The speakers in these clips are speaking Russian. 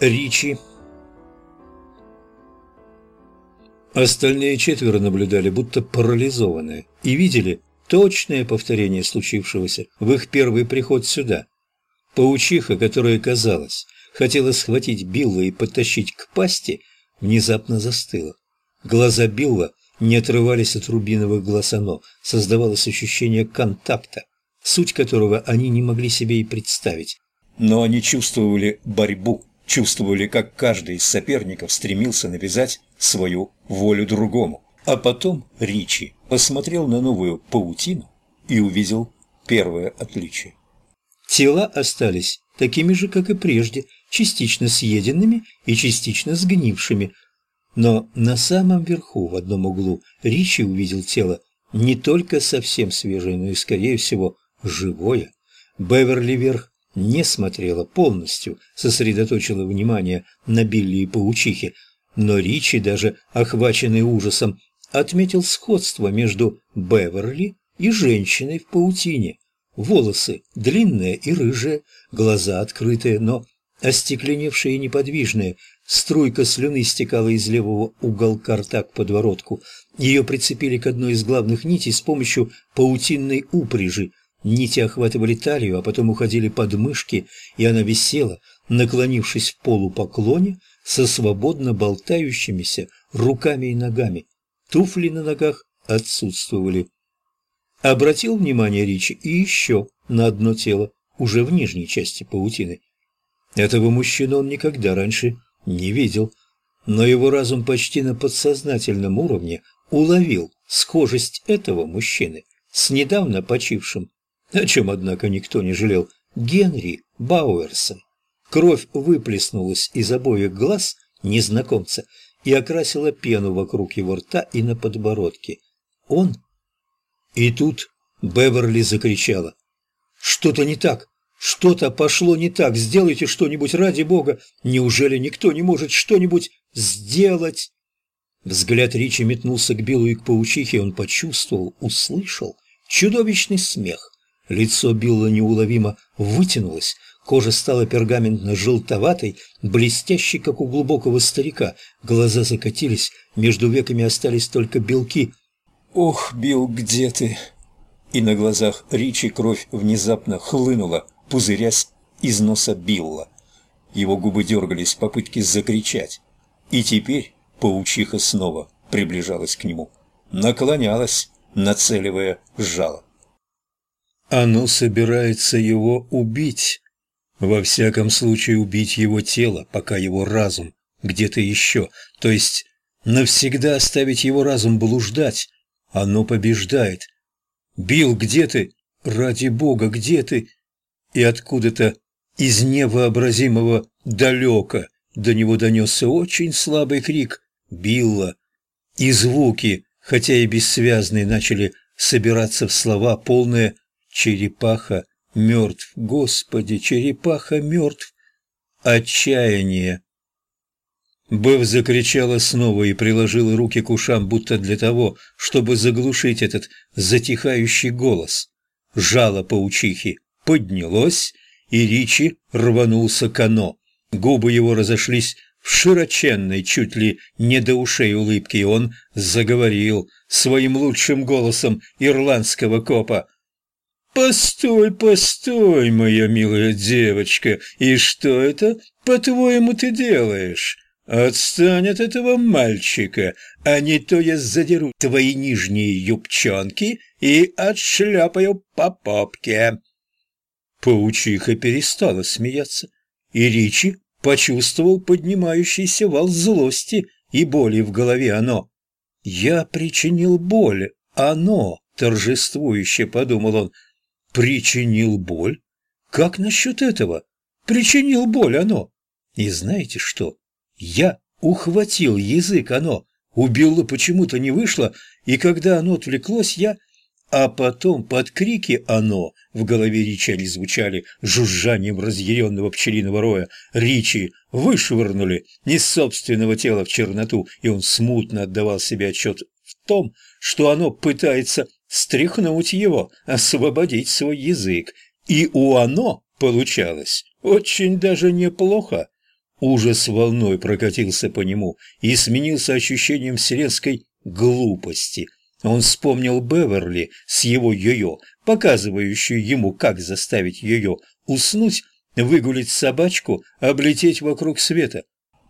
Ричи. Остальные четверо наблюдали, будто парализованные, и видели точное повторение случившегося в их первый приход сюда. Паучиха, которая, казалось, хотела схватить Билла и подтащить к пасти, внезапно застыла. Глаза Билла не отрывались от рубиновых глаз оно, создавалось ощущение контакта, суть которого они не могли себе и представить. Но они чувствовали борьбу, чувствовали, как каждый из соперников стремился навязать свою волю другому. А потом Ричи посмотрел на новую паутину и увидел первое отличие. Тела остались такими же, как и прежде, частично съеденными и частично сгнившими. Но на самом верху, в одном углу, Ричи увидел тело не только совсем свежее, но и, скорее всего, живое. Беверли вверх не смотрела полностью, сосредоточила внимание на Билли и паучихе, но Ричи, даже охваченный ужасом, отметил сходство между Беверли и женщиной в паутине. Волосы длинные и рыжие, глаза открытые, но остекленевшие и неподвижные. Струйка слюны стекала из левого уголка рта к подворотку. Ее прицепили к одной из главных нитей с помощью паутинной упряжи. Нити охватывали талию, а потом уходили под мышки, и она висела, наклонившись в полупоклоне, со свободно болтающимися руками и ногами. Туфли на ногах отсутствовали. Обратил внимание Ричи и еще на одно тело, уже в нижней части паутины. Этого мужчину он никогда раньше не видел, но его разум почти на подсознательном уровне уловил схожесть этого мужчины с недавно почившим, о чем, однако, никто не жалел, Генри Бауэрсом. Кровь выплеснулась из обоих глаз незнакомца и окрасила пену вокруг его рта и на подбородке. Он и тут Беверли закричала. «Что-то не так! Что-то пошло не так! Сделайте что-нибудь ради Бога! Неужели никто не может что-нибудь сделать?» Взгляд Ричи метнулся к Биллу и к паучихе, он почувствовал, услышал чудовищный смех. Лицо Билла неуловимо вытянулось, кожа стала пергаментно-желтоватой, блестящей, как у глубокого старика, глаза закатились, между веками остались только белки – «Ох, Билл, где ты?» И на глазах Ричи кровь внезапно хлынула, пузырясь из носа Билла. Его губы дергались в попытке закричать. И теперь паучиха снова приближалась к нему. Наклонялась, нацеливая жало. Оно собирается его убить. Во всяком случае, убить его тело, пока его разум где-то еще. То есть навсегда оставить его разум блуждать, оно побеждает. Бил, где ты? Ради бога, где ты? И откуда-то из невообразимого далека до него донесся очень слабый крик Билла. И звуки, хотя и бессвязные, начали собираться в слова, полные «черепаха мертв, Господи, черепаха мертв». Отчаяние Бэв закричала снова и приложила руки к ушам, будто для того, чтобы заглушить этот затихающий голос. Жало паучихи поднялось, и Ричи рванулся к оно. Губы его разошлись в широченной, чуть ли не до ушей улыбки, и он заговорил своим лучшим голосом ирландского копа. «Постой, постой, моя милая девочка, и что это, по-твоему, ты делаешь?» «Отстань от этого мальчика, а не то я задеру твои нижние юбчонки и отшляпаю по попке». Паучиха перестала смеяться, и Ричи почувствовал поднимающийся вал злости и боли в голове оно. «Я причинил боль, оно!» — торжествующе подумал он. «Причинил боль? Как насчет этого? Причинил боль оно? И знаете что?» Я ухватил язык оно, убило почему-то не вышло, и когда оно отвлеклось, я... А потом под крики «оно» в голове Ричи они звучали жужжанием разъяренного пчелиного роя. Ричи вышвырнули из собственного тела в черноту, и он смутно отдавал себе отчет в том, что оно пытается стряхнуть его, освободить свой язык. И у оно получалось очень даже неплохо. Ужас волной прокатился по нему и сменился ощущением вселенской глупости. Он вспомнил Беверли с его йо-йо, показывающую ему, как заставить йо-йо уснуть, выгулить собачку, облететь вокруг света.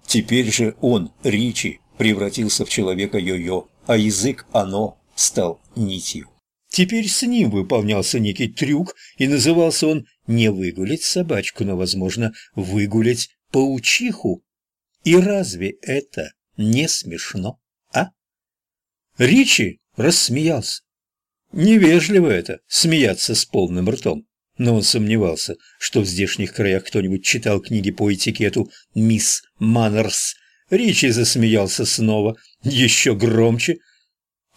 Теперь же он, Ричи, превратился в человека йо-йо, а язык оно стал нитью. Теперь с ним выполнялся некий трюк, и назывался он не выгулять собачку, но, возможно, выгулять паучиху. И разве это не смешно, а? Ричи рассмеялся. Невежливо это, смеяться с полным ртом. Но он сомневался, что в здешних краях кто-нибудь читал книги по этикету «Мисс Маннерс». Ричи засмеялся снова, еще громче.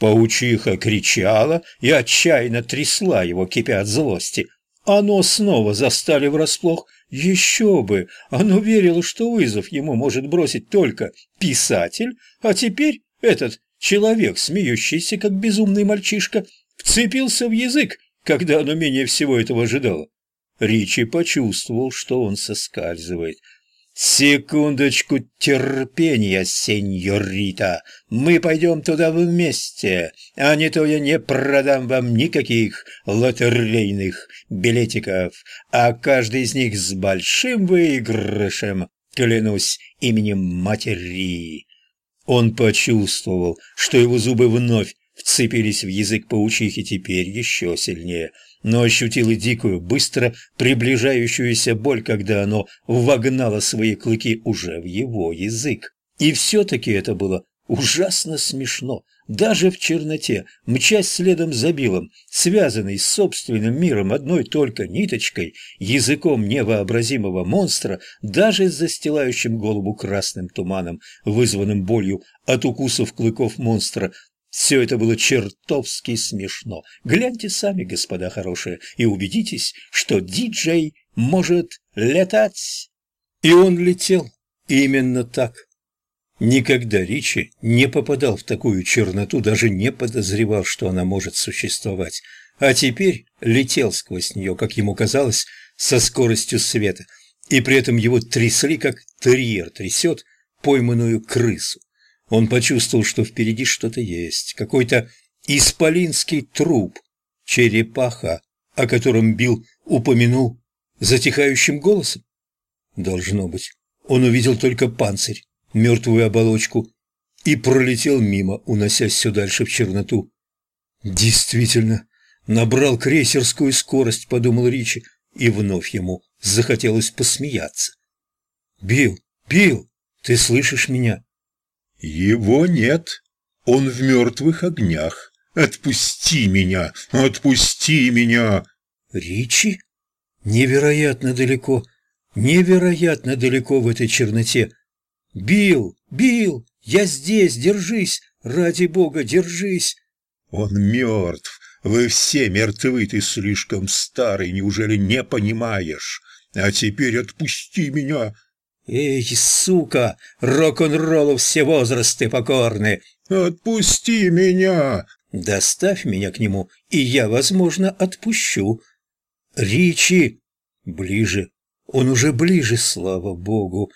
Паучиха кричала и отчаянно трясла его, кипя от злости. Оно снова застали врасплох. Еще бы! Оно верило, что вызов ему может бросить только писатель, а теперь этот человек, смеющийся, как безумный мальчишка, вцепился в язык, когда оно менее всего этого ожидало. Ричи почувствовал, что он соскальзывает. «Секундочку терпения, сеньорита. Мы пойдем туда вместе, а не то я не продам вам никаких лотерейных билетиков, а каждый из них с большим выигрышем, клянусь именем матери». Он почувствовал, что его зубы вновь вцепились в язык паучихи теперь еще сильнее, но ощутил и дикую, быстро приближающуюся боль, когда оно вогнало свои клыки уже в его язык. И все-таки это было ужасно смешно, даже в черноте, мчась следом за Биллом, связанный с собственным миром одной только ниточкой, языком невообразимого монстра, даже с застилающим голову красным туманом, вызванным болью от укусов клыков монстра, все это было чертовски смешно. Гляньте сами, господа хорошие, и убедитесь, что диджей может летать. И он летел именно так. Никогда Ричи не попадал в такую черноту, даже не подозревал, что она может существовать. А теперь летел сквозь нее, как ему казалось, со скоростью света, и при этом его трясли, как терьер трясет пойманную крысу. Он почувствовал, что впереди что-то есть, какой-то исполинский труп, черепаха, о котором Билл упомянул затихающим голосом. Должно быть, он увидел только панцирь, мертвую оболочку, и пролетел мимо, уносясь все дальше в черноту. Действительно, набрал крейсерскую скорость, подумал Ричи, и вновь ему захотелось посмеяться. «Билл, Билл, ты слышишь меня?» «Его нет. Он в мертвых огнях. Отпусти меня! Отпусти меня!» «Ричи? Невероятно далеко, невероятно далеко в этой черноте. Бил, Бил, я здесь, держись! Ради бога, держись!» «Он мертв. Вы все мертвы, ты слишком старый, неужели не понимаешь? А теперь отпусти меня!» «Эй, сука! Рок-н-роллу все возрасты покорны!» «Отпусти меня!» «Доставь меня к нему, и я, возможно, отпущу». «Ричи!» «Ближе! Он уже ближе, слава богу!»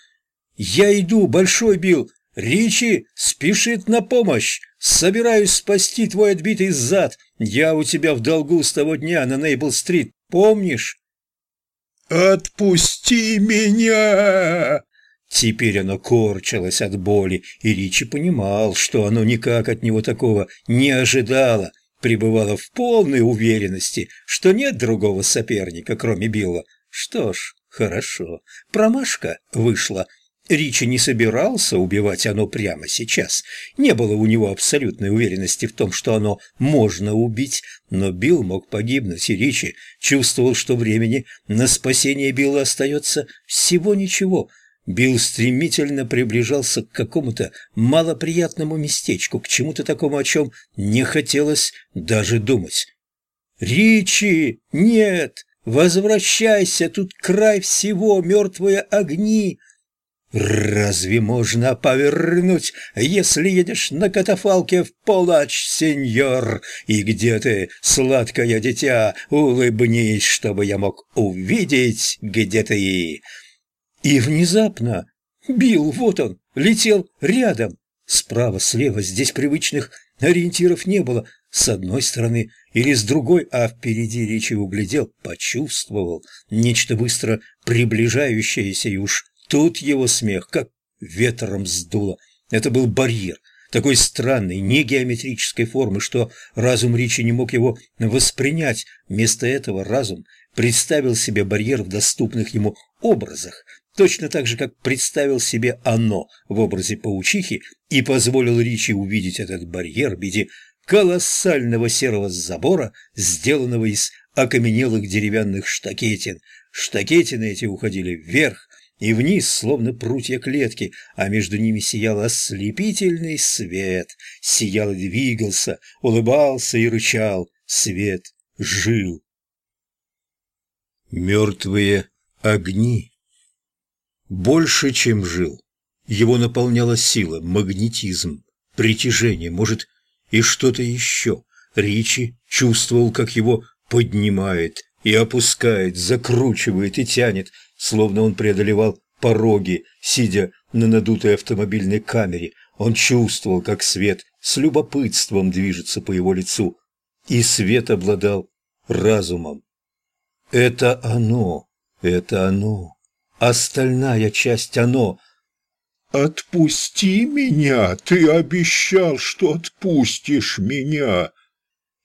«Я иду, Большой Билл! Ричи спешит на помощь! Собираюсь спасти твой отбитый зад! Я у тебя в долгу с того дня на Нейбл-стрит, помнишь?» «Отпусти меня!» Теперь оно корчилось от боли, и Ричи понимал, что оно никак от него такого не ожидало, пребывало в полной уверенности, что нет другого соперника, кроме Билла. Что ж, хорошо, промашка вышла, Ричи не собирался убивать оно прямо сейчас. Не было у него абсолютной уверенности в том, что оно можно убить, но Билл мог погибнуть, и Ричи чувствовал, что времени на спасение Билла остается всего ничего. Билл стремительно приближался к какому-то малоприятному местечку, к чему-то такому, о чем не хотелось даже думать. «Ричи! Нет! Возвращайся! Тут край всего, мертвые огни!» «Разве можно повернуть, если едешь на катафалке в полночь, сеньор? И где ты, сладкое дитя, улыбнись, чтобы я мог увидеть, где ты?» И внезапно Бил, вот он, летел рядом. Справа, слева, здесь привычных ориентиров не было. С одной стороны или с другой, а впереди речи углядел, почувствовал нечто быстро приближающееся, и уж тут его смех как ветром сдуло. Это был барьер, такой странной, негеометрической формы, что разум Ричи не мог его воспринять. Вместо этого разум представил себе барьер в доступных ему образах, точно так же, как представил себе оно в образе паучихи и позволил Ричи увидеть этот барьер в виде колоссального серого забора, сделанного из окаменелых деревянных штакетин. Штакетины эти уходили вверх и вниз, словно прутья клетки, а между ними сиял ослепительный свет. Сиял и двигался, улыбался и рычал. Свет жил. Мертвые огни больше, чем жил. Его наполняла сила, магнетизм, притяжение, может, и что-то еще. Ричи чувствовал, как его поднимает и опускает, закручивает и тянет, словно он преодолевал пороги, сидя на надутой автомобильной камере. Он чувствовал, как свет с любопытством движется по его лицу. И свет обладал разумом. Это оно, это оно. Остальная часть оно. «Отпусти меня! Ты обещал, что отпустишь меня!»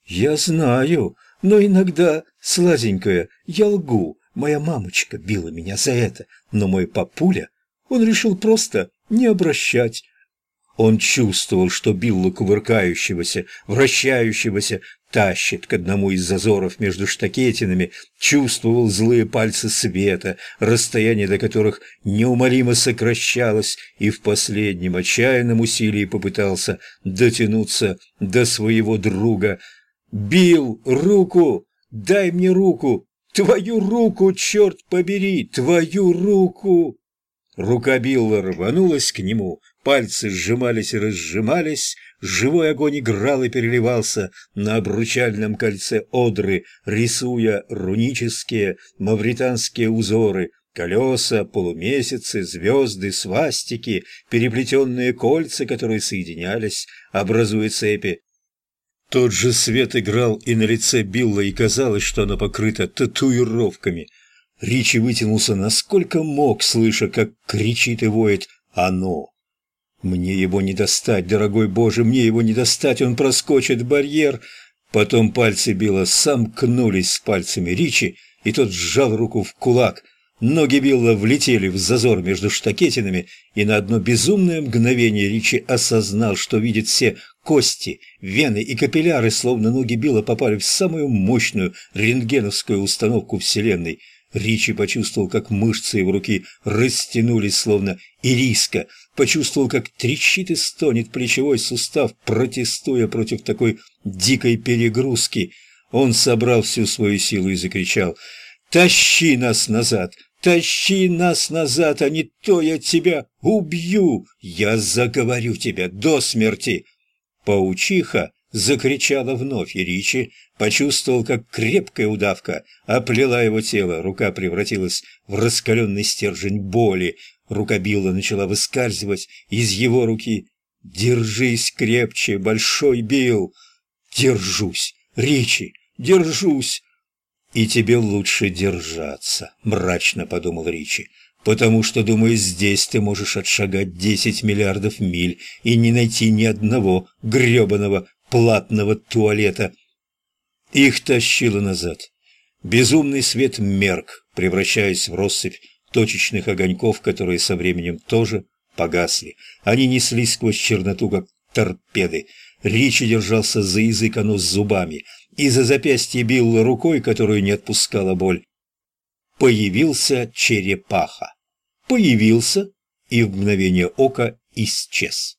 «Я знаю, но иногда, сладенькая, я лгу. Моя мамочка била меня за это, но мой папуля, он решил просто не обращать он чувствовал, что Биллу кувыркающегося, вращающегося, тащит к одному из зазоров между штакетинами, чувствовал злые пальцы света, расстояние до которых неумолимо сокращалось, и в последнем отчаянном усилии попытался дотянуться до своего друга. «Бил, руку! Дай мне руку! Твою руку, черт побери! Твою руку!» Рука Билла рванулась к нему, Пальцы сжимались и разжимались, живой огонь играл и переливался на обручальном кольце одры, рисуя рунические мавританские узоры, колеса, полумесяцы, звезды, свастики, переплетенные кольца, которые соединялись, образуя цепи. Тот же свет играл и на лице Билла, и казалось, что оно покрыто татуировками. Ричи вытянулся насколько мог, слыша, как кричит и воет «Оно!». Мне его не достать, дорогой Боже, мне его не достать, он проскочит барьер. Потом пальцы Билла сомкнулись с пальцами Ричи, и тот сжал руку в кулак. Ноги Билла влетели в зазор между штакетинами, и на одно безумное мгновение Ричи осознал, что видит все кости, вены и капилляры, словно ноги Билла попали в самую мощную рентгеновскую установку Вселенной. Ричи почувствовал, как мышцы его руки растянулись, словно ириска, почувствовал, как трещит и стонет плечевой сустав, протестуя против такой дикой перегрузки. Он собрал всю свою силу и закричал «Тащи нас назад! Тащи нас назад, а не то я тебя убью! Я заговорю тебя до смерти!» Паучиха закричала вновь, и Ричи почувствовал, как крепкая удавка оплела его тело, рука превратилась в раскаленный стержень боли, Рука Билла начала выскальзывать из его руки. «Держись крепче, Большой Билл!» «Держусь, Ричи, держусь!» «И тебе лучше держаться», — мрачно подумал Ричи, «потому что, думаю, здесь ты можешь отшагать десять миллиардов миль и не найти ни одного гребаного платного туалета». Их тащило назад. Безумный свет мерк, превращаясь в россыпь точечных огоньков, которые со временем тоже погасли. Они неслись сквозь черноту, как торпеды. Ричи держался за язык, оно с зубами, и за запястье бил рукой, которую не отпускала боль. Появился черепаха. Появился и в мгновение ока исчез.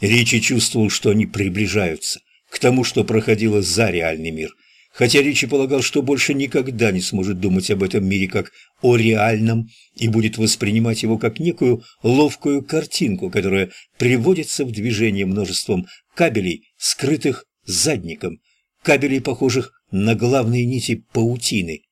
Ричи чувствовал, что они приближаются к тому, что проходило за реальный мир – хотя Ричи полагал, что больше никогда не сможет думать об этом мире как о реальном и будет воспринимать его как некую ловкую картинку, которая приводится в движение множеством кабелей, скрытых задником, кабелей, похожих на главные нити паутины.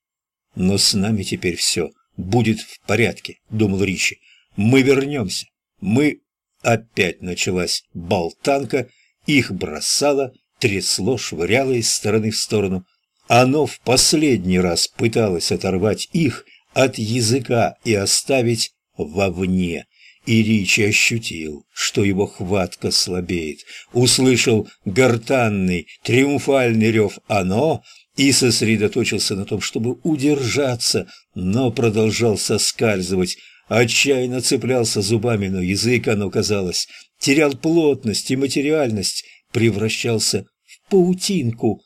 «Но с нами теперь все будет в порядке», — думал Ричи. Мы вернемся. Мы... Опять началась болтанка, их бросало, трясло, швыряло из стороны в сторону. Оно в последний раз пыталось оторвать их от языка и оставить вовне. И Ричи ощутил, что его хватка слабеет, услышал гортанный, триумфальный рев «Оно!» и сосредоточился на том, чтобы удержаться, но продолжал соскальзывать, отчаянно цеплялся зубами, но язык, оно казалось, терял плотность и материальность, превращался в паутинку.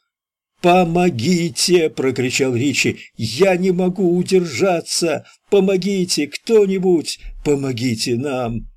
«Помогите!» — прокричал Ричи. «Я не могу удержаться! Помогите! Кто-нибудь! Помогите нам!»